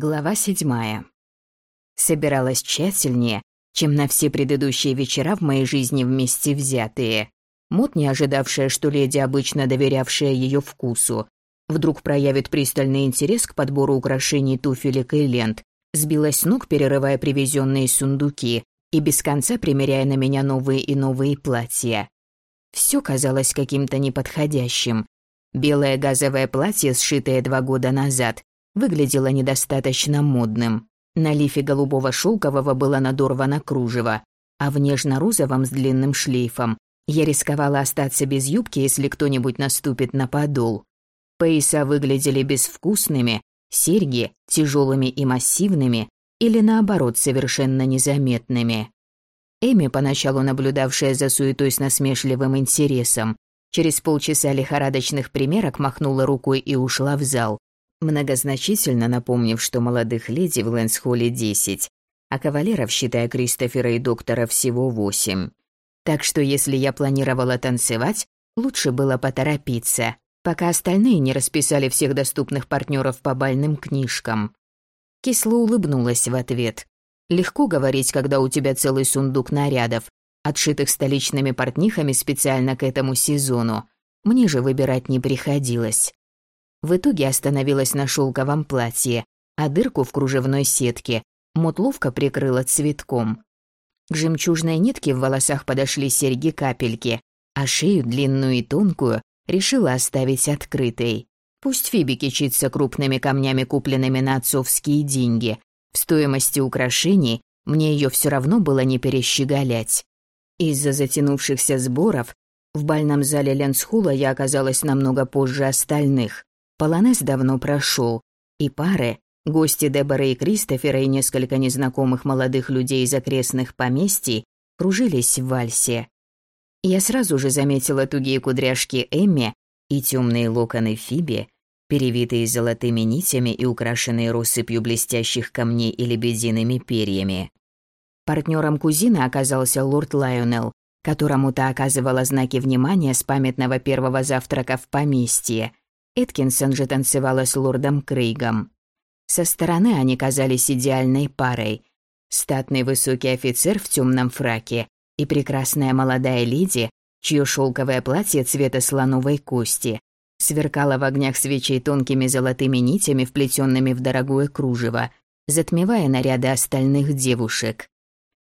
Глава седьмая. Собиралась тщательнее, чем на все предыдущие вечера в моей жизни вместе взятые. Мот, не ожидавшая, что леди, обычно доверявшая ее вкусу, вдруг проявит пристальный интерес к подбору украшений туфелек и лент, сбилась с ног, перерывая привезенные сундуки и без конца примеряя на меня новые и новые платья. Все казалось каким-то неподходящим. Белое газовое платье, сшитое два года назад, выглядело недостаточно модным. На лифе голубого шелкового было надорвано кружево, а в нежно-розовом с длинным шлейфом я рисковала остаться без юбки, если кто-нибудь наступит на подол. Пояса выглядели безвкусными, серьги тяжелыми и массивными или наоборот совершенно незаметными. Эми, поначалу наблюдавшая за суетой с насмешливым интересом, через полчаса лихорадочных примерок махнула рукой и ушла в зал, многозначительно напомнив, что молодых леди в Лэнсхолле десять, а кавалеров, считая Кристофера и доктора, всего восемь. Так что если я планировала танцевать, лучше было поторопиться, пока остальные не расписали всех доступных партнеров по бальным книжкам. Кисло улыбнулась в ответ. Легко говорить, когда у тебя целый сундук нарядов, отшитых столичными портнихами специально к этому сезону. Мне же выбирать не приходилось. В итоге остановилась на шелковом платье, а дырку в кружевной сетке Мот ловко прикрыла цветком. К жемчужной нитке в волосах подошли серьги-капельки, а шею, длинную и тонкую, решила оставить открытой. Пусть Фиби кичится крупными камнями, купленными на отцовские деньги. В стоимости украшений мне ее все равно было не перещеголять. Из-за затянувшихся сборов в бальном зале Ленсхула я оказалась намного позже остальных. Полонез давно прошел, и пары, гости Дебора и Кристофера и несколько незнакомых молодых людей из окрестных поместий кружились в вальсе. Я сразу же заметила тугие кудряшки Эмми и темные локоны Фиби, перевитые золотыми нитями и украшенные россыпью блестящих камней и лебедиными перьями. Партнером кузина оказался лорд Лайонелл, которому та оказывала знаки внимания с памятного первого завтрака в поместье, Эткинсон же танцевала с лордом Крейгом. Со стороны они казались идеальной парой. Статный высокий офицер в темном фраке и прекрасная молодая леди, чье шелковое платье цвета слоновой кости сверкало в огнях свечей тонкими золотыми нитями, вплетенными в дорогое кружево, затмевая наряды остальных девушек.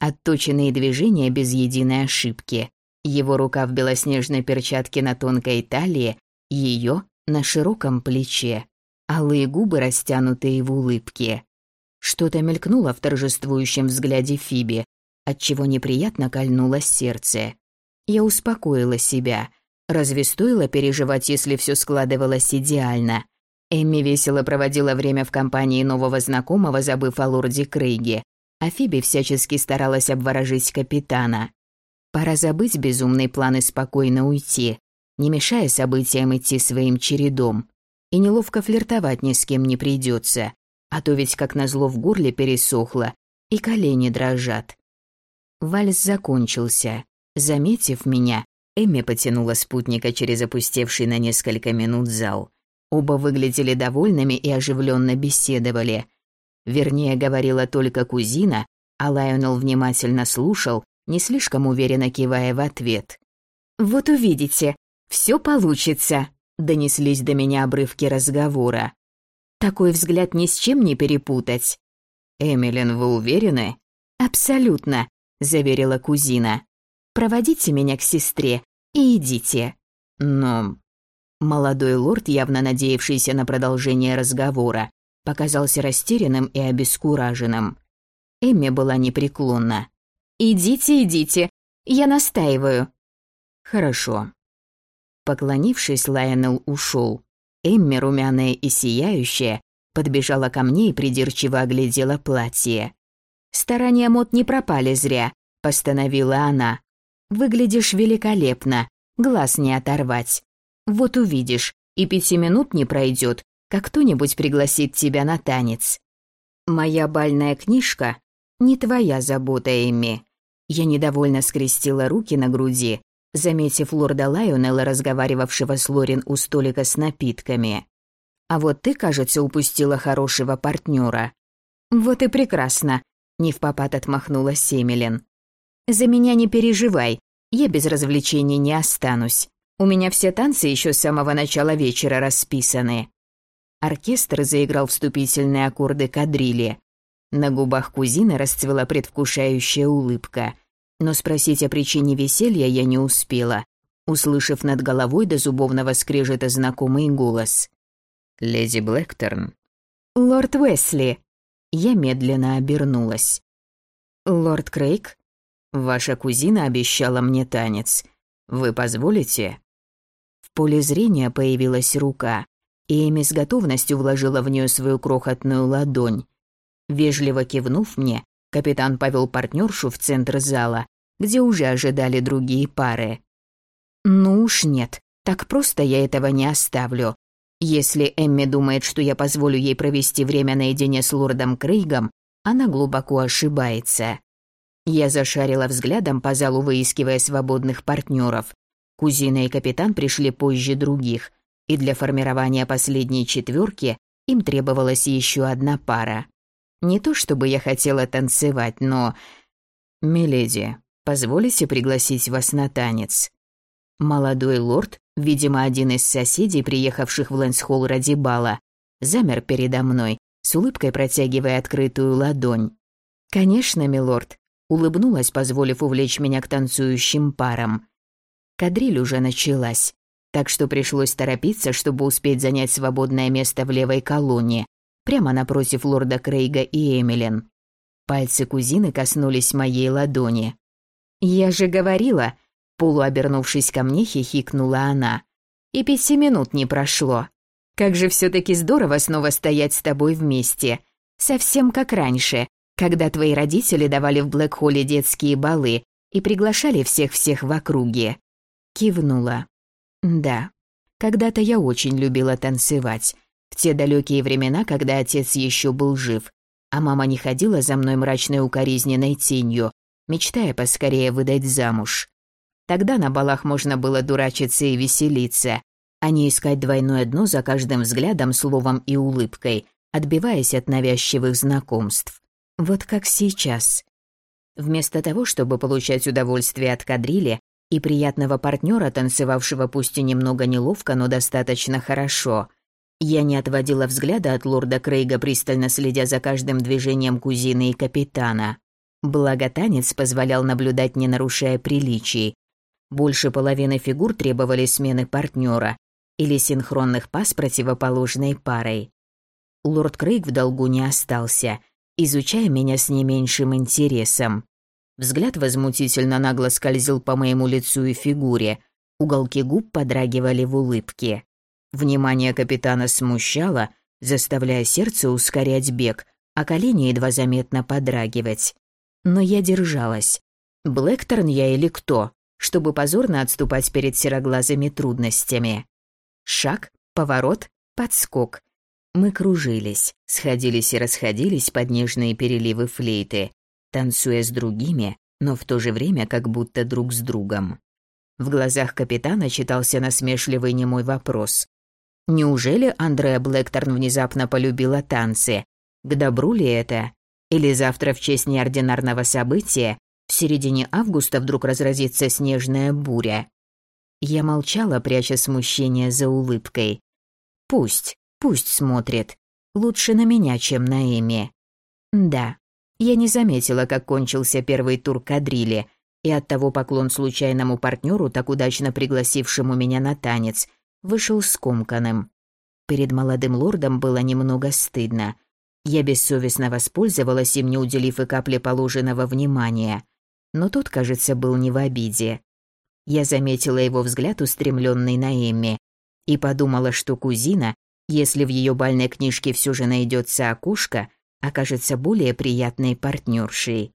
Отточенные движения без единой ошибки. Его рука в белоснежной перчатке на тонкой талии, ее на широком плече, алые губы растянутые в улыбке. Что-то мелькнуло в торжествующем взгляде Фиби, отчего неприятно кольнуло сердце. Я успокоила себя. Разве стоило переживать, если все складывалось идеально? Эмми весело проводила время в компании нового знакомого, забыв о лорде Крейге, а Фиби всячески старалась обворожить капитана. Пора забыть безумный план и спокойно уйти не мешая событиям идти своим чередом. И неловко флиртовать ни с кем не придется, а то ведь как назло в горле пересохло, и колени дрожат. Вальс закончился. Заметив меня, Эмми потянула спутника через опустевший на несколько минут зал. Оба выглядели довольными и оживленно беседовали. Вернее, говорила только кузина, а Лайонел внимательно слушал, не слишком уверенно кивая в ответ. «Вот увидите, все получится», — донеслись до меня обрывки разговора. Такой взгляд ни с чем не перепутать. «Эмилин, вы уверены?» «Абсолютно», — заверила кузина. «Проводите меня к сестре и идите». «Но...» Молодой лорд, явно надеявшийся на продолжение разговора, показался растерянным и обескураженным. Эмми была непреклонна. «Идите, идите, я настаиваю». «Хорошо. Поклонившись, Лайонел ушел. Эмми, румяная и сияющая, подбежала ко мне и придирчиво оглядела платье. «Старания мод не пропали зря», — постановила она. «Выглядишь великолепно, глаз не оторвать. Вот увидишь, и пяти минут не пройдет, как кто-нибудь пригласит тебя на танец. Моя бальная книжка — не твоя забота, Эмми». Я недовольно скрестила руки на груди заметив лорда Лайонелла, разговаривавшего с Лорин у столика с напитками. «А вот ты, кажется, упустила хорошего партнера. Вот и прекрасно, не в попад отмахнула Семелин. За меня не переживай, я без развлечений не останусь. У меня все танцы еще с самого начала вечера расписаны. Оркестр заиграл вступительные аккорды кадрили. На губах кузины расцвела предвкушающая улыбка. Но спросить о причине веселья я не успела, услышав над головой до зубовного скрежета знакомый голос. «Леди Блэкторн». «Лорд Уэсли». Я медленно обернулась. «Лорд Крейг?» «Ваша кузина обещала мне танец. Вы позволите?» В поле зрения появилась рука, и Эми с готовностью вложила в нее свою крохотную ладонь. Вежливо кивнув мне, капитан повел партнершу в центр зала, где уже ожидали другие пары. «Ну уж нет, так просто я этого не оставлю. Если Эмми думает, что я позволю ей провести время наедине с лордом Крейгом, она глубоко ошибается». Я зашарила взглядом по залу, выискивая свободных партнеров. Кузина и капитан пришли позже других, и для формирования последней четверки им требовалась еще одна пара. Не то чтобы я хотела танцевать, но... «Миледи, позволите пригласить вас на танец?» Молодой лорд, видимо, один из соседей, приехавших в Лэнсхолл ради бала, замер передо мной, с улыбкой протягивая открытую ладонь. «Конечно, милорд», улыбнулась, позволив увлечь меня к танцующим парам. Кадриль уже началась, так что пришлось торопиться, чтобы успеть занять свободное место в левой колонне, прямо напротив лорда Крейга и Эмилин. Пальцы кузины коснулись моей ладони. «Я же говорила!» Полуобернувшись ко мне, хихикнула она. «И пяти минут не прошло. Как же все таки здорово снова стоять с тобой вместе. Совсем как раньше, когда твои родители давали в Блэкхолле детские балы и приглашали всех-всех в округе. Кивнула. Да, когда-то я очень любила танцевать. В те далекие времена, когда отец еще был жив, а мама не ходила за мной мрачной укоризненной тенью, мечтая поскорее выдать замуж. Тогда на балах можно было дурачиться и веселиться, а не искать двойное дно за каждым взглядом, словом и улыбкой, отбиваясь от навязчивых знакомств. Вот как сейчас. Вместо того, чтобы получать удовольствие от кадрили, и приятного партнера, танцевавшего пусть и немного неловко, но достаточно хорошо. Я не отводила взгляда от лорда Крейга, пристально следя за каждым движением кузины и капитана. Благо танец позволял наблюдать, не нарушая приличий. Больше половины фигур требовали смены партнера или синхронных пас противоположной парой. Лорд Крейг в долгу не остался, изучая меня с не меньшим интересом. Взгляд возмутительно нагло скользил по моему лицу и фигуре. Уголки губ подрагивали в улыбке. Внимание капитана смущало, заставляя сердце ускорять бег, а колени едва заметно подрагивать. Но я держалась. Блэкторн я или кто, чтобы позорно отступать перед сероглазыми трудностями. Шаг, поворот, подскок. Мы кружились, сходились и расходились под нежные переливы флейты танцуя с другими, но в то же время как будто друг с другом. В глазах капитана читался насмешливый немой вопрос. Неужели Андреа Блэкторн внезапно полюбила танцы? К добру ли это? Или завтра в честь неординарного события в середине августа вдруг разразится снежная буря? Я молчала, пряча смущение за улыбкой. Пусть, пусть смотрит. Лучше на меня, чем на Эми. Да, я не заметила, как кончился первый тур кадрили, и оттого поклон случайному партнеру, так удачно пригласившему меня на танец, вышел скомканным. Перед молодым лордом было немного стыдно. Я бессовестно воспользовалась им, не уделив и капли положенного внимания. Но тот, кажется, был не в обиде. Я заметила его взгляд, устремленный на Эмми, и подумала, что кузина, если в ее бальной книжке все же найдется окошко, окажется более приятной партнершей.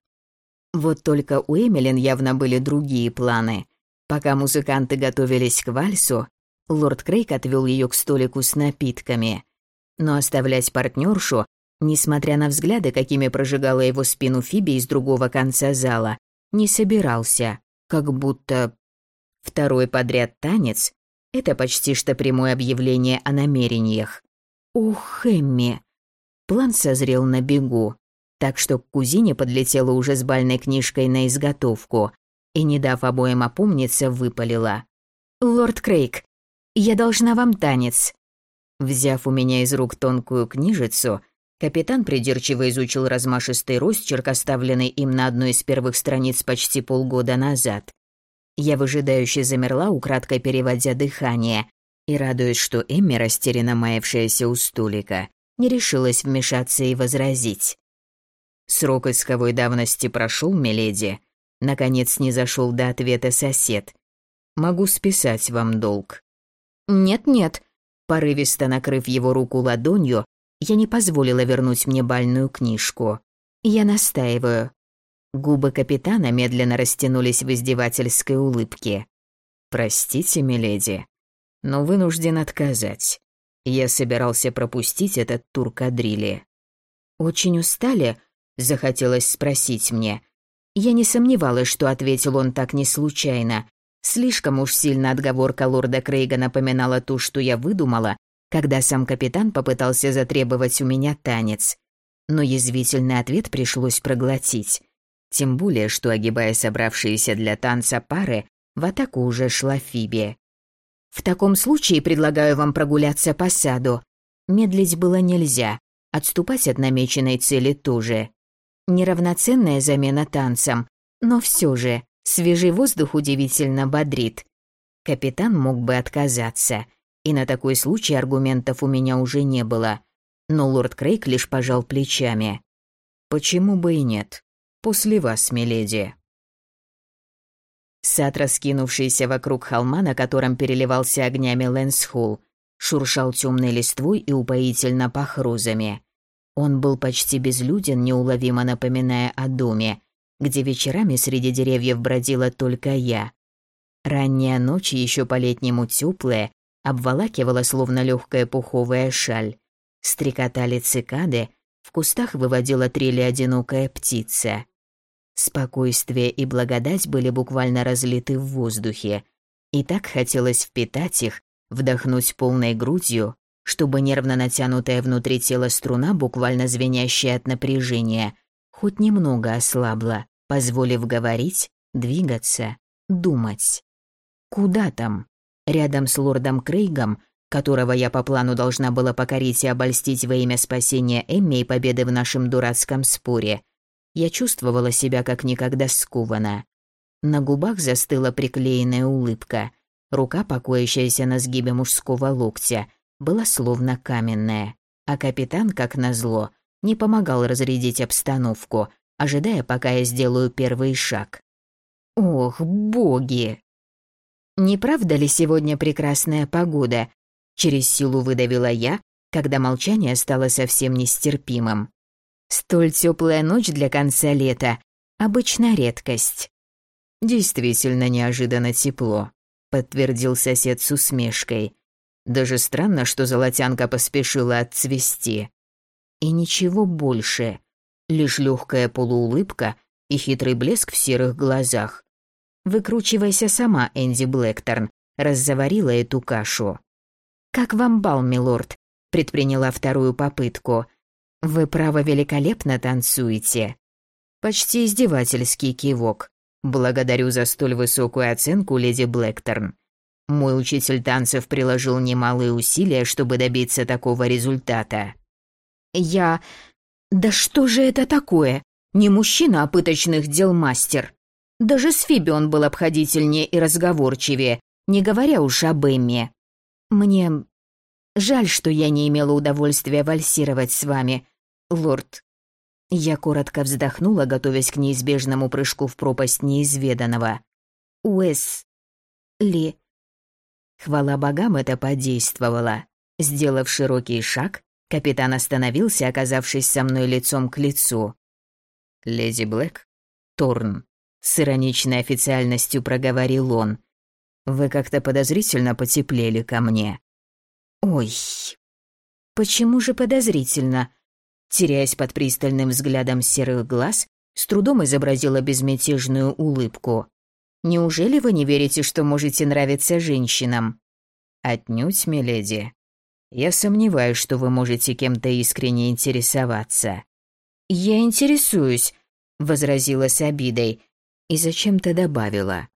Вот только у Эмилин явно были другие планы. Пока музыканты готовились к вальсу, лорд Крейг отвел ее к столику с напитками. Но оставлять партнершу, несмотря на взгляды, какими прожигала его спину Фиби из другого конца зала, не собирался, как будто... Второй подряд танец — это почти что прямое объявление о намерениях. Ух, Эмми, План созрел на бегу. так что к кузине подлетела уже с бальной книжкой на изготовку и, не дав обоим опомниться, выпалила. «Лорд Крейг, я должна вам танец». Взяв у меня из рук тонкую книжицу, капитан придирчиво изучил размашистый росчерк, оставленный им на одной из первых страниц почти полгода назад. Я выжидающе замерла, украдкой переводя дыхание, и радуясь, что Эмми, растерянно маявшаяся у столика, не решилась вмешаться и возразить. Срок исковой давности прошел, миледи. Наконец не зашел до ответа сосед. Могу списать вам долг. Нет-нет, порывисто накрыв его руку ладонью, я не позволила вернуть мне бальную книжку. Я настаиваю. Губы капитана медленно растянулись в издевательской улыбке. «Простите, миледи, но вынужден отказать. Я собирался пропустить этот тур кадрили». «Очень устали?» Захотелось спросить мне. Я не сомневалась, что ответил он так не случайно. Слишком уж сильно отговорка лорда Крейга напоминала ту, что я выдумала, когда сам капитан попытался затребовать у меня танец. Но язвительный ответ пришлось проглотить. Тем более, что, огибая собравшиеся для танца пары, в атаку уже шла Фиби. «В таком случае предлагаю вам прогуляться по саду. Медлить было нельзя, отступать от намеченной цели тоже. Неравноценная замена танцам, но все же свежий воздух удивительно бодрит. Капитан мог бы отказаться, и на такой случай аргументов у меня уже не было. Но лорд Крейг лишь пожал плечами. «Почему бы и нет? После вас, миледи». Сад, раскинувшийся вокруг холма, на котором переливался огнями Лэнсхолл, шуршал темной листвой и упоительно пах розами. Он был почти безлюден, неуловимо напоминая о доме, где вечерами среди деревьев бродила только я. Ранняя ночь, еще по-летнему теплая, обволакивала словно легкая пуховая шаль. Стрекотали цикады, в кустах выводила трели одинокая птица. Спокойствие и благодать были буквально разлиты в воздухе, и так хотелось впитать их, вдохнуть полной грудью, чтобы нервно натянутая внутри тела струна, буквально звенящая от напряжения, хоть немного ослабла, позволив говорить, двигаться, думать. Куда там? Рядом с лордом Крейгом, которого я по плану должна была покорить и обольстить во имя спасения Эмми и победы в нашем дурацком споре, я чувствовала себя как никогда скованно. На губах застыла приклеенная улыбка, рука, покоящаяся на сгибе мужского локтя, была словно каменная, а капитан, как назло, не помогал разрядить обстановку, ожидая, пока я сделаю первый шаг. Ох, боги! Не правда ли сегодня прекрасная погода? Через силу выдавила я, когда молчание стало совсем нестерпимым. Столь теплая ночь для конца лета — обычная редкость. Действительно неожиданно тепло, подтвердил сосед с усмешкой. Даже странно, что золотянка поспешила отцвести. И ничего больше. Лишь легкая полуулыбка и хитрый блеск в серых глазах. Выкручивайся сама, Энди Блэкторн, раззаварила эту кашу. «Как вам бал, милорд?» — предприняла вторую попытку. «Вы, право, великолепно танцуете». Почти издевательский кивок. «Благодарю за столь высокую оценку, леди Блэкторн. Мой учитель танцев приложил немалые усилия, чтобы добиться такого результата. Я... Да что же это такое? Не мужчина, а пыточных дел мастер. Даже с Фиби он был обходительнее и разговорчивее, не говоря уж об Эмме. Мне жаль, что я не имела удовольствия вальсировать с вами, лорд. Я коротко вздохнула, готовясь к неизбежному прыжку в пропасть неизведанного. Уэс... Ли... Хвала богам, это подействовало. Сделав широкий шаг, капитан остановился, оказавшись со мной лицом к лицу. «Леди Блэк? Торн», — с ироничной официальностью проговорил он. «Вы как-то подозрительно потеплели ко мне». «Ой, почему же подозрительно?» Теряясь под пристальным взглядом серых глаз, с трудом изобразила безмятежную улыбку. Неужели вы не верите, что можете нравиться женщинам? Отнюдь, миледи. Я сомневаюсь, что вы можете кем-то искренне интересоваться. «Я интересуюсь», — возразила с обидой и зачем-то добавила.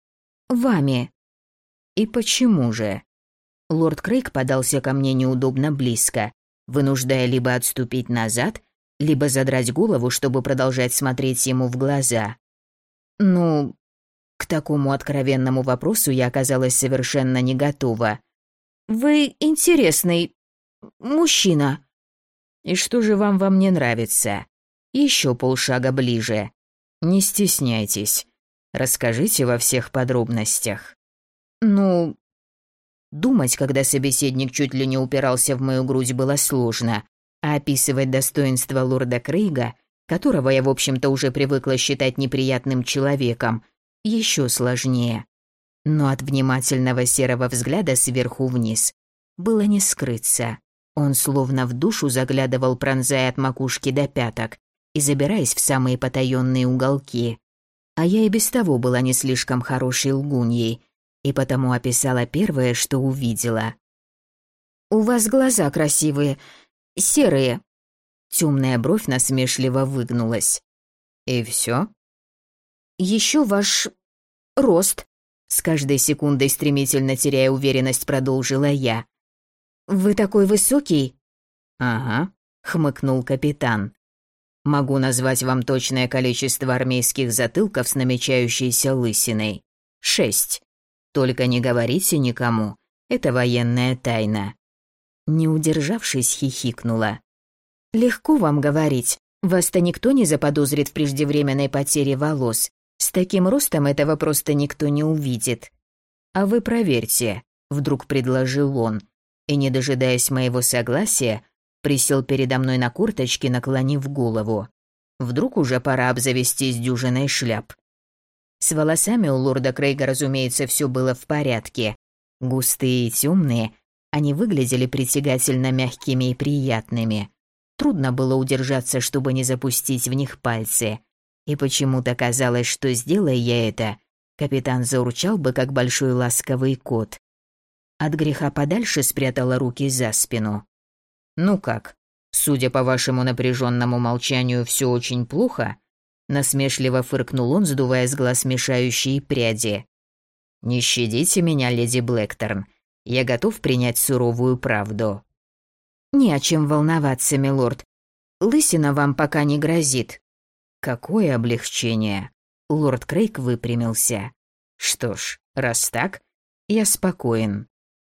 «Вами». «И почему же?» Лорд Крейг подался ко мне неудобно близко, вынуждая либо отступить назад, либо задрать голову, чтобы продолжать смотреть ему в глаза. Ну, к такому откровенному вопросу я оказалась совершенно не готова. «Вы интересный мужчина». «И что же вам во мне нравится?» Еще полшага ближе. Не стесняйтесь. Расскажите во всех подробностях. Ну, думать, когда собеседник чуть ли не упирался в мою грудь, было сложно, а описывать достоинства лорда Крейга, которого я, в общем-то, уже привыкла считать неприятным человеком, еще сложнее. Но от внимательного серого взгляда сверху вниз было не скрыться. Он словно в душу заглядывал, пронзая от макушки до пяток, и забираясь в самые потаённые уголки. А я и без того была не слишком хорошей лгуньей, и потому описала первое, что увидела. «У вас глаза красивые, серые». Темная бровь насмешливо выгнулась. «И все? Еще ваш рост», — с каждой секундой стремительно теряя уверенность, продолжила я. «Вы такой высокий?» «Ага», — хмыкнул капитан. Могу назвать вам точное количество армейских затылков с намечающейся лысиной. Шесть. Только не говорите никому. Это военная тайна. Не удержавшись, хихикнула. Легко вам говорить. Вас-то никто не заподозрит в преждевременной потере волос. С таким ростом этого просто никто не увидит. А вы проверьте, вдруг предложил он, и не дожидаясь моего согласия, Присел передо мной на курточке, наклонив голову. Вдруг уже пора обзавестись дюжиной шляп. С волосами у лорда Крейга, разумеется, все было в порядке. Густые и темные, они выглядели притягательно мягкими и приятными. Трудно было удержаться, чтобы не запустить в них пальцы. И почему-то казалось, что сделая я это, капитан заурчал бы, как большой ласковый кот. От греха подальше спрятала руки за спину. «Ну как, судя по вашему напряженному молчанию, все очень плохо?» Насмешливо фыркнул он, сдувая с глаз мешающие пряди. «Не щадите меня, леди Блэкторн. Я готов принять суровую правду». «Не о чем волноваться, милорд. Лысина вам пока не грозит». «Какое облегчение!» Лорд Крейг выпрямился. «Что ж, раз так, я спокоен.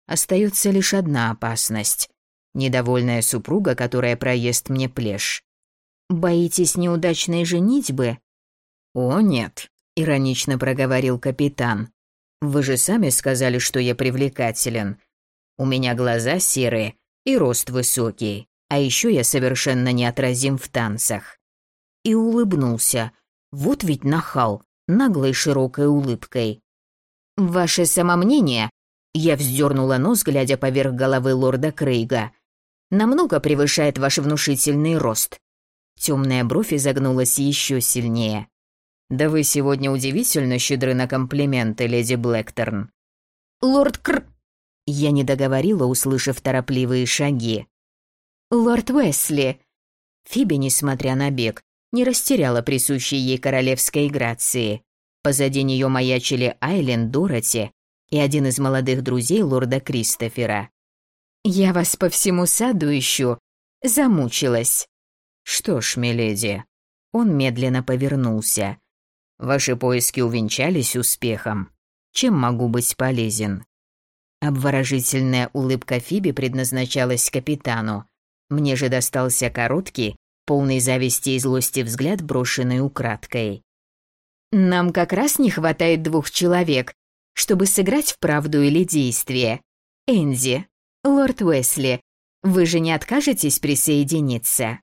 Остается лишь одна опасность недовольная супруга, которая проест мне плешь. Боитесь неудачной женитьбы? О, нет, иронично проговорил капитан. Вы же сами сказали, что я привлекателен. У меня глаза серые и рост высокий, а еще я совершенно неотразим в танцах. И улыбнулся. Вот ведь нахал, наглой широкой улыбкой. Ваше самомнение? Я вздернула нос, глядя поверх головы лорда Крейга намного превышает ваш внушительный рост». Темная бровь изогнулась еще сильнее. «Да вы сегодня удивительно щедры на комплименты, леди Блэкторн». «Лорд Кр...» Я не договорила, услышав торопливые шаги. «Лорд Уэсли...» Фиби, несмотря на бег, не растеряла присущей ей королевской грации. Позади нее маячили Айлен, Дороти и один из молодых друзей лорда Кристофера. «Я вас по всему саду ищу. Замучилась». «Что ж, миледи...» Он медленно повернулся. «Ваши поиски увенчались успехом. Чем могу быть полезен?» Обворожительная улыбка Фиби предназначалась капитану. Мне же достался короткий, полный зависти и злости взгляд, брошенный украдкой. «Нам как раз не хватает двух человек, чтобы сыграть в правду или действие. Энди, «Лорд Уэсли, вы же не откажетесь присоединиться?»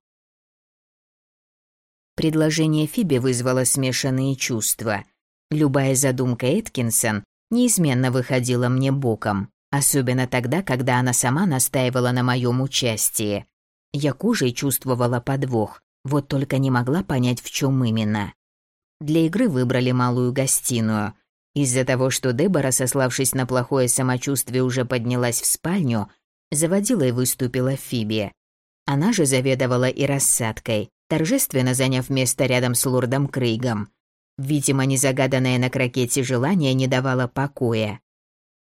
Предложение Фиби вызвало смешанные чувства. Любая задумка Эткинсон неизменно выходила мне боком, особенно тогда, когда она сама настаивала на моем участии. Я кожей чувствовала подвох, вот только не могла понять, в чем именно. Для игры выбрали малую гостиную, из-за того, что Дебора, сославшись на плохое самочувствие, уже поднялась в спальню, заводила и выступила Фиби. Она же заведовала и рассадкой, торжественно заняв место рядом с лордом Крейгом. Видимо, незагаданное на крокете желание не давало покоя.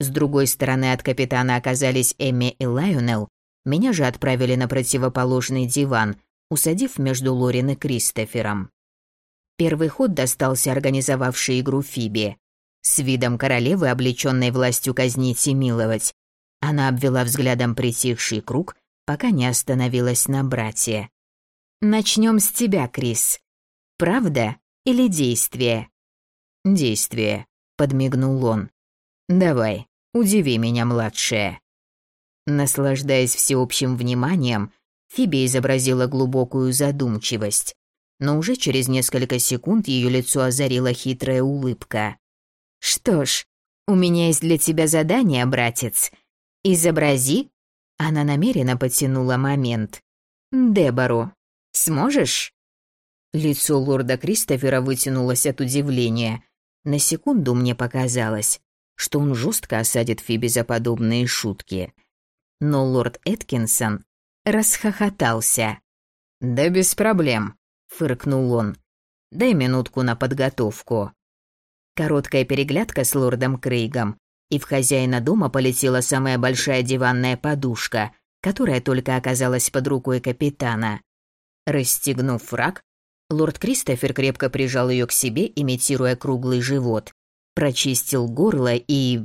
С другой стороны от капитана оказались Эмми и Лайонел, меня же отправили на противоположный диван, усадив между Лорин и Кристофером. Первый ход достался организовавшей игру Фиби. С видом королевы, облеченной властью казнить и миловать, она обвела взглядом притихший круг, пока не остановилась на брате. «Начнем с тебя, Крис. Правда или действие?» «Действие», — подмигнул он. «Давай, удиви меня, младшая». Наслаждаясь всеобщим вниманием, Фиби изобразила глубокую задумчивость, но уже через несколько секунд ее лицо озарила хитрая улыбка. «Что ж, у меня есть для тебя задание, братец. Изобрази». Она намеренно потянула момент. «Дебору. Сможешь?» Лицо лорда Кристофера вытянулось от удивления. На секунду мне показалось, что он жестко осадит Фиби за подобные шутки – но лорд Эткинсон расхохотался. «Да без проблем», — фыркнул он. «Дай минутку на подготовку». Короткая переглядка с лордом Крейгом, и в хозяина дома полетела самая большая диванная подушка, которая только оказалась под рукой капитана. Расстегнув фраг, лорд Кристофер крепко прижал ее к себе, имитируя круглый живот, прочистил горло и...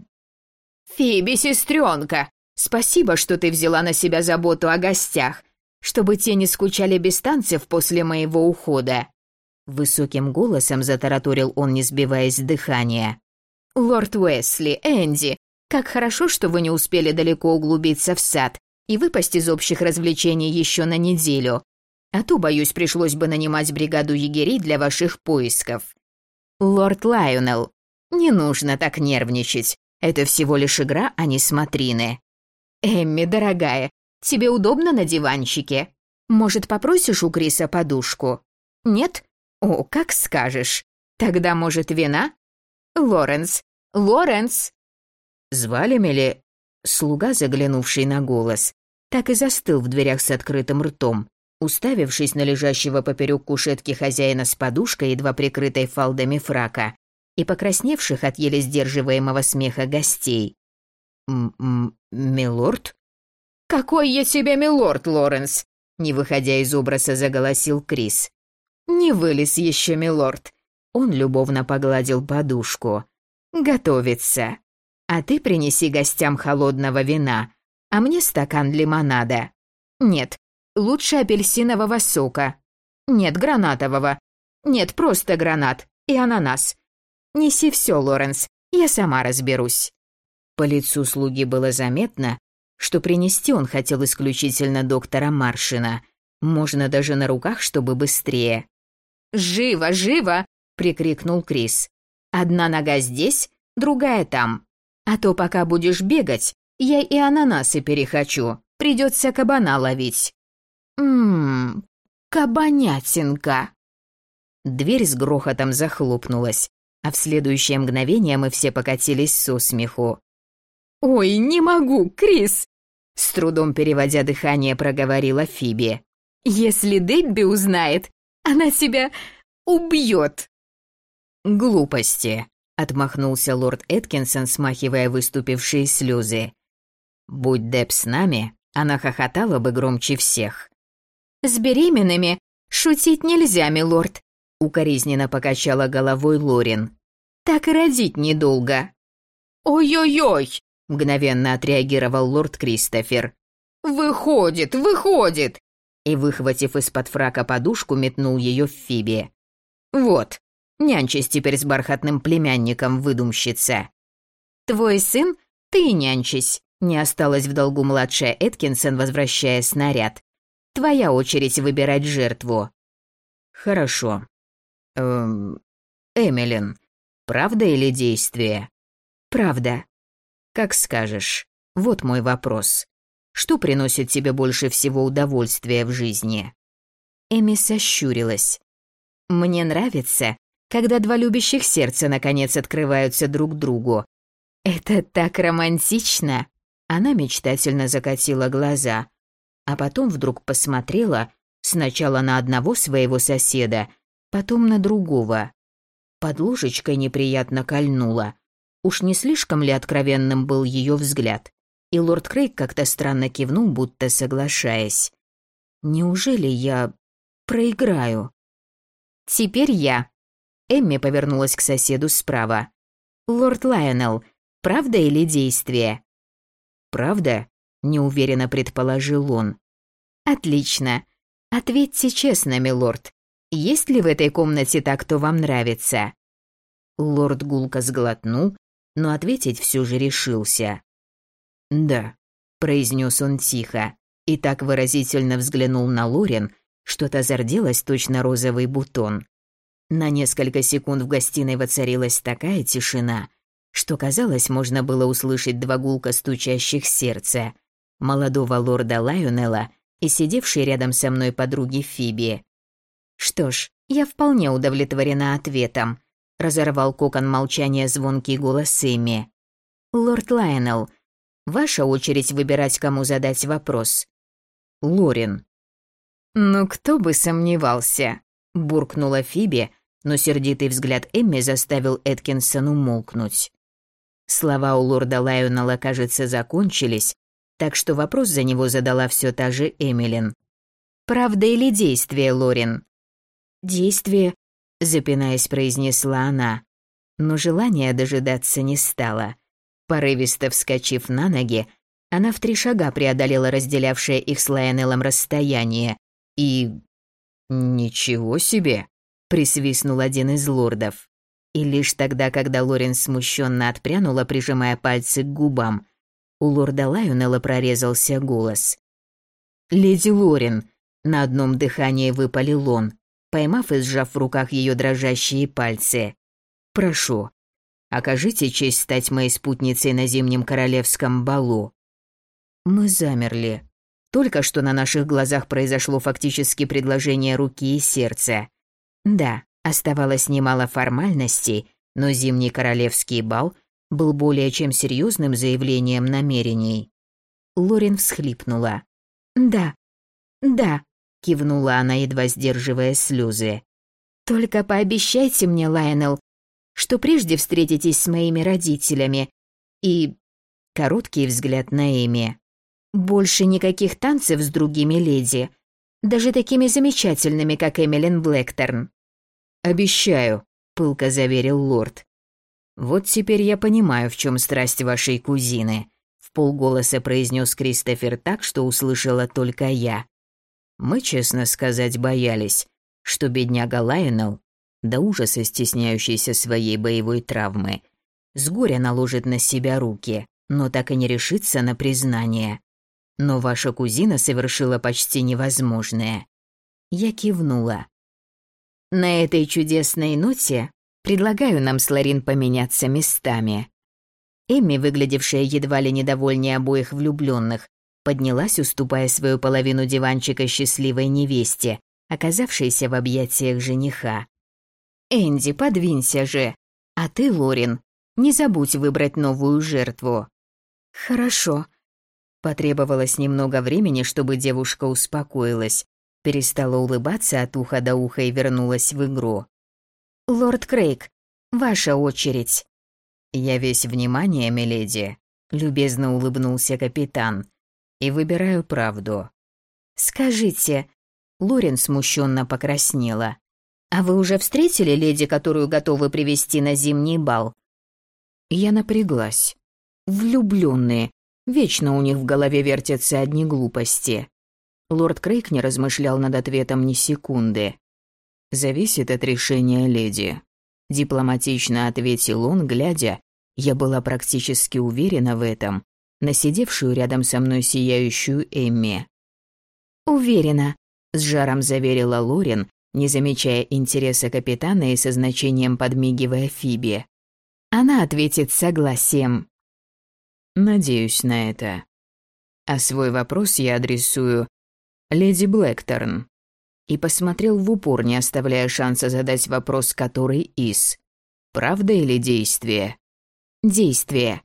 «Фиби, сестренка, Спасибо, что ты взяла на себя заботу о гостях, чтобы те не скучали без танцев после моего ухода». Высоким голосом затараторил он, не сбиваясь с дыхания. «Лорд Уэсли, Энди, как хорошо, что вы не успели далеко углубиться в сад и выпасть из общих развлечений еще на неделю. А то, боюсь, пришлось бы нанимать бригаду егерей для ваших поисков. Лорд Лайонел, не нужно так нервничать. Это всего лишь игра, а не смотрины. «Эмми, дорогая, тебе удобно на диванчике? Может, попросишь у Криса подушку? Нет? О, как скажешь. Тогда, может, вина? Лоренс, Лоренс!» Звали Мели... Слуга, заглянувший на голос, так и застыл в дверях с открытым ртом, уставившись на лежащего поперек кушетки хозяина с подушкой, едва прикрытой фалдами фрака, и покрасневших от еле сдерживаемого смеха гостей. «М «Милорд?» «Какой я тебе милорд, Лоренс?» Не выходя из образа, заголосил Крис. «Не вылез еще, милорд». Он любовно погладил подушку. «Готовится. А ты принеси гостям холодного вина, а мне стакан лимонада. Нет, лучше апельсинового сока. Нет, гранатового. Нет, просто гранат и ананас. Неси все, Лоренс, я сама разберусь». По лицу слуги было заметно, что принести он хотел исключительно доктора Маршина. Можно даже на руках, чтобы быстрее. «Живо, живо!» — прикрикнул Крис. «Одна нога здесь, другая там. А то пока будешь бегать, я и ананасы перехочу. Придется кабана ловить». «Ммм, кабанятинка!» Дверь с грохотом захлопнулась, а в следующее мгновение мы все покатились со смеху. «Ой, не могу, Крис!» С трудом переводя дыхание, проговорила Фиби. «Если Дебби узнает, она тебя убьет!» «Глупости!» — отмахнулся лорд Эткинсон, смахивая выступившие слезы. «Будь Деб с нами, она хохотала бы громче всех». «С беременными шутить нельзя, милорд», — укоризненно покачала головой Лорин. «Так и родить недолго». «Ой-ой-ой!» мгновенно отреагировал лорд Кристофер. «Выходит, выходит!» И, выхватив из-под фрака подушку, метнул ее в Фиби. «Вот, нянчись теперь с бархатным племянником, выдумщица». «Твой сын? Ты нянчись!» Не осталось в долгу младшая Эткинсон, возвращая снаряд. «Твоя очередь выбирать жертву». «Хорошо. Эм... Эмилин, правда или действие?» «Правда», как скажешь. Вот мой вопрос. Что приносит тебе больше всего удовольствия в жизни? Эми сощурилась. Мне нравится, когда два любящих сердца наконец открываются друг другу. Это так романтично. Она мечтательно закатила глаза, а потом вдруг посмотрела Сначала на одного своего соседа, потом на другого. Под ложечкой неприятно кольнула. Уж не слишком ли откровенным был ее взгляд? И лорд Крейг как-то странно кивнул, будто соглашаясь. «Неужели я проиграю?» «Теперь я». Эмми повернулась к соседу справа. «Лорд Лайонелл, правда или действие?» «Правда?» – неуверенно предположил он. «Отлично. Ответьте честно, милорд. Есть ли в этой комнате так, кто вам нравится?» Лорд гулко сглотнул, но ответить все же решился. «Да», – произнес он тихо, и так выразительно взглянул на Лорен, что та зарделась точно розовый бутон. На несколько секунд в гостиной воцарилась такая тишина, что казалось, можно было услышать два гулка стучащих сердца молодого лорда Лайонелла и сидевшей рядом со мной подруги Фиби. Что ж, я вполне удовлетворена ответом, разорвал кокон молчания звонкий голос Эми. Лорд Лайонелл, ваша очередь выбирать, кому задать вопрос. Лорин. Ну кто бы сомневался, буркнула Фиби, но сердитый взгляд Эмми заставил Эткинсон умолкнуть. Слова у лорда Лайонелла, кажется, закончились, так что вопрос за него задала все та же Эмилин. «Правда или действие, Лорин?» «Действие», — запинаясь, произнесла она. Но желания дожидаться не стало. Порывисто вскочив на ноги, она в три шага преодолела разделявшее их с Лайонеллом расстояние и... «Ничего себе!» — присвистнул один из лордов. И лишь тогда, когда Лорен смущенно отпрянула, прижимая пальцы к губам, у лорда Лайонелла прорезался голос. «Леди Лорен!» — на одном дыхании выпалил он, поймав и сжав в руках ее дрожащие пальцы. «Прошу, окажите честь стать моей спутницей на зимнем королевском балу». Мы замерли. Только что на наших глазах произошло фактически предложение руки и сердца. Да, оставалось немало формальностей, но зимний королевский бал был более чем серьезным заявлением намерений. Лорен всхлипнула. «Да, да», — кивнула она, едва сдерживая слезы. «Только пообещайте мне, Лайонел, что прежде встретитесь с моими родителями и...» Короткий взгляд на Эми. «Больше никаких танцев с другими леди, даже такими замечательными, как Эмилин Блэкторн». «Обещаю», — пылко заверил лорд. «Вот теперь я понимаю, в чем страсть вашей кузины», — в полголоса произнес Кристофер так, что услышала только я. Мы, честно сказать, боялись, что бедняга Лайонел, до ужаса стесняющийся своей боевой травмы, с горя наложит на себя руки, но так и не решится на признание. Но ваша кузина совершила почти невозможное. Я кивнула. На этой чудесной ноте Предлагаю нам с Ларин поменяться местами». Эмми, выглядевшая едва ли недовольнее обоих влюбленных, поднялась, уступая свою половину диванчика счастливой невесте, оказавшейся в объятиях жениха. «Энди, подвинься же. А ты, Лорин, не забудь выбрать новую жертву». «Хорошо». Потребовалось немного времени, чтобы девушка успокоилась, перестала улыбаться от уха до уха и вернулась в игру. «Лорд Крейг, ваша очередь». «Я весь внимание, миледи», — любезно улыбнулся капитан. «И выбираю правду». «Скажите...» Лорен смущенно покраснела. «А вы уже встретили леди, которую готовы привести на зимний бал?» Я напряглась. Влюбленные. Вечно у них в голове вертятся одни глупости. Лорд Крейг не размышлял над ответом ни секунды зависит от решения леди. Дипломатично ответил он, глядя, я была практически уверена в этом, на сидевшую рядом со мной сияющую Эмми. «Уверена», — с жаром заверила Лорин, не замечая интереса капитана и со значением подмигивая Фиби. Она ответит согласием. «Надеюсь на это. А свой вопрос я адресую леди Блэкторн и посмотрел в упор, не оставляя шанса задать вопрос, который из. Правда или действие? Действие.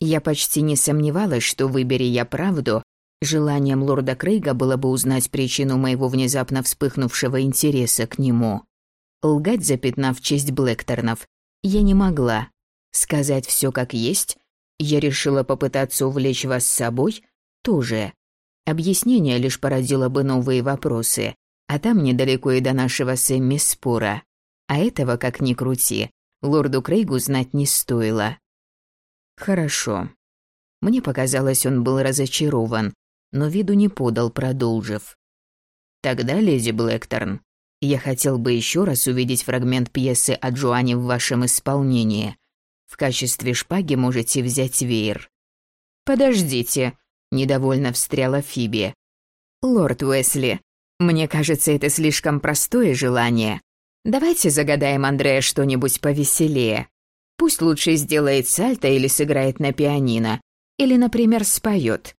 Я почти не сомневалась, что выбери я правду, Желанием лорда Крейга было бы узнать причину моего внезапно вспыхнувшего интереса к нему. Лгать, запятнав честь Блэкторнов, я не могла. Сказать все как есть, я решила попытаться увлечь вас с собой, тоже. Объяснение лишь породило бы новые вопросы, а там недалеко и до нашего с Эмми спора. А этого, как ни крути, лорду Крейгу знать не стоило. Хорошо. Мне показалось, он был разочарован, но виду не подал, продолжив. Тогда, леди Блэкторн, я хотел бы еще раз увидеть фрагмент пьесы о Джоанне в вашем исполнении. В качестве шпаги можете взять веер. Подождите, недовольно встряла Фиби. Лорд Уэсли, мне кажется, это слишком простое желание. Давайте загадаем Андрея что-нибудь повеселее. Пусть лучше сделает сальто или сыграет на пианино, или, например, споет.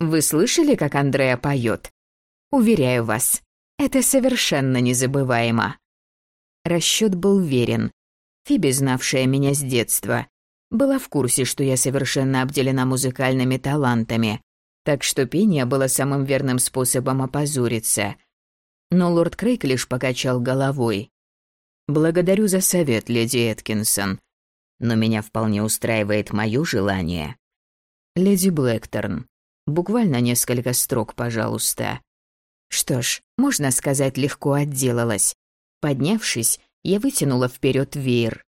Вы слышали, как Андрея поет? Уверяю вас, это совершенно незабываемо. Расчет был верен. Фиби, знавшая меня с детства, была в курсе, что я совершенно обделена музыкальными талантами, так что пение было самым верным способом опозориться — но лорд Крейг лишь покачал головой. «Благодарю за совет, леди Эткинсон, но меня вполне устраивает мое желание. Леди Блэкторн, буквально несколько строк, пожалуйста». Что ж, можно сказать, легко отделалась. Поднявшись, я вытянула вперед веер.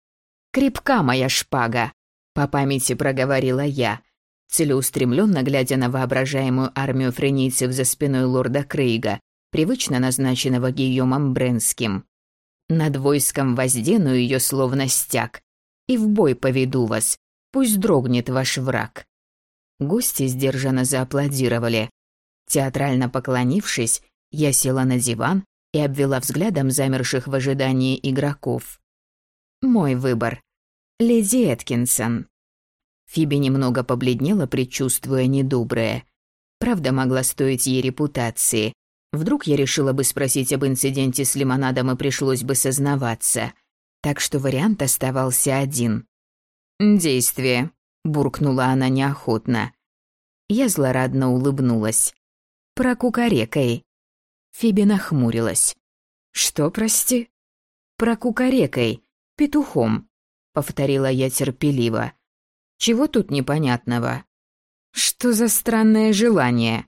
«Крепка моя шпага!» — по памяти проговорила я, целеустремленно глядя на воображаемую армию френийцев за спиной лорда Крейга, привычно назначенного Гийомом Бренским. Над войском воздену ее словно стяг, и в бой поведу вас, пусть дрогнет ваш враг». Гости сдержанно зааплодировали. Театрально поклонившись, я села на диван и обвела взглядом замерших в ожидании игроков. «Мой выбор. Леди Эткинсон». Фиби немного побледнела, предчувствуя недоброе. Правда могла стоить ей репутации, Вдруг я решила бы спросить об инциденте с лимонадом и пришлось бы сознаваться. Так что вариант оставался один. «Действие», — буркнула она неохотно. Я злорадно улыбнулась. «Про кукарекой». Фиби нахмурилась. «Что, прости?» «Про кукарекой, петухом», — повторила я терпеливо. «Чего тут непонятного?» «Что за странное желание?»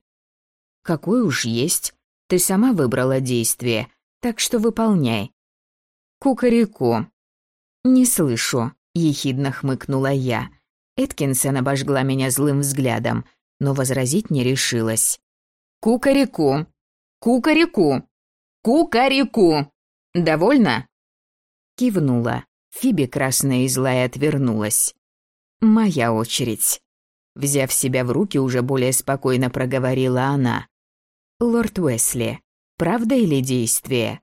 «Какое уж есть. Ты сама выбрала действие, так что выполняй. Кукареку. Не слышу, ехидно хмыкнула я. Эткинсон обожгла меня злым взглядом, но возразить не решилась. Кукареку. Кукареку. Кукареку. Довольно? Кивнула. Фиби красная и злая отвернулась. Моя очередь. Взяв себя в руки, уже более спокойно проговорила она. «Лорд Уэсли, правда или действие?»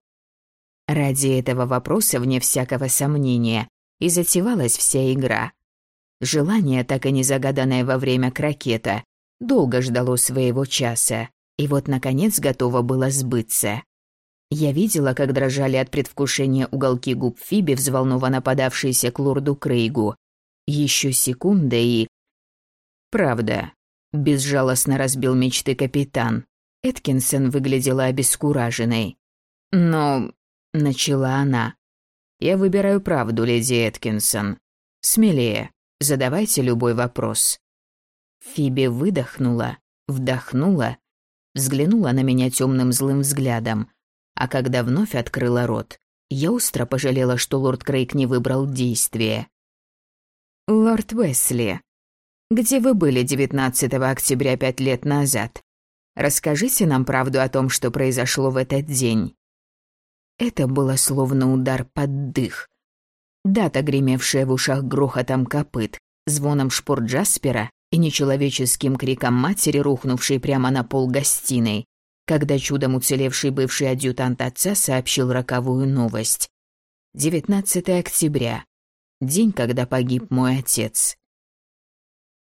Ради этого вопроса, вне всякого сомнения, и затевалась вся игра. Желание, так и не загаданное во время крокета, долго ждало своего часа, и вот, наконец, готово было сбыться. Я видела, как дрожали от предвкушения уголки губ Фиби, взволнованно подавшиеся к лорду Крейгу. Еще секунда и... «Правда», — безжалостно разбил мечты капитан. Эткинсон выглядела обескураженной. «Но...» — начала она. «Я выбираю правду, леди Эткинсон. Смелее, задавайте любой вопрос». Фиби выдохнула, вдохнула, взглянула на меня темным злым взглядом, а когда вновь открыла рот, я остро пожалела, что лорд Крейг не выбрал действие. «Лорд Уэсли, где вы были 19 октября пять лет назад?» Расскажите нам правду о том, что произошло в этот день». Это было словно удар под дых. Дата, гремевшая в ушах грохотом копыт, звоном шпор Джаспера и нечеловеческим криком матери, рухнувшей прямо на пол гостиной, когда чудом уцелевший бывший адъютант отца сообщил роковую новость. 19 октября. День, когда погиб мой отец.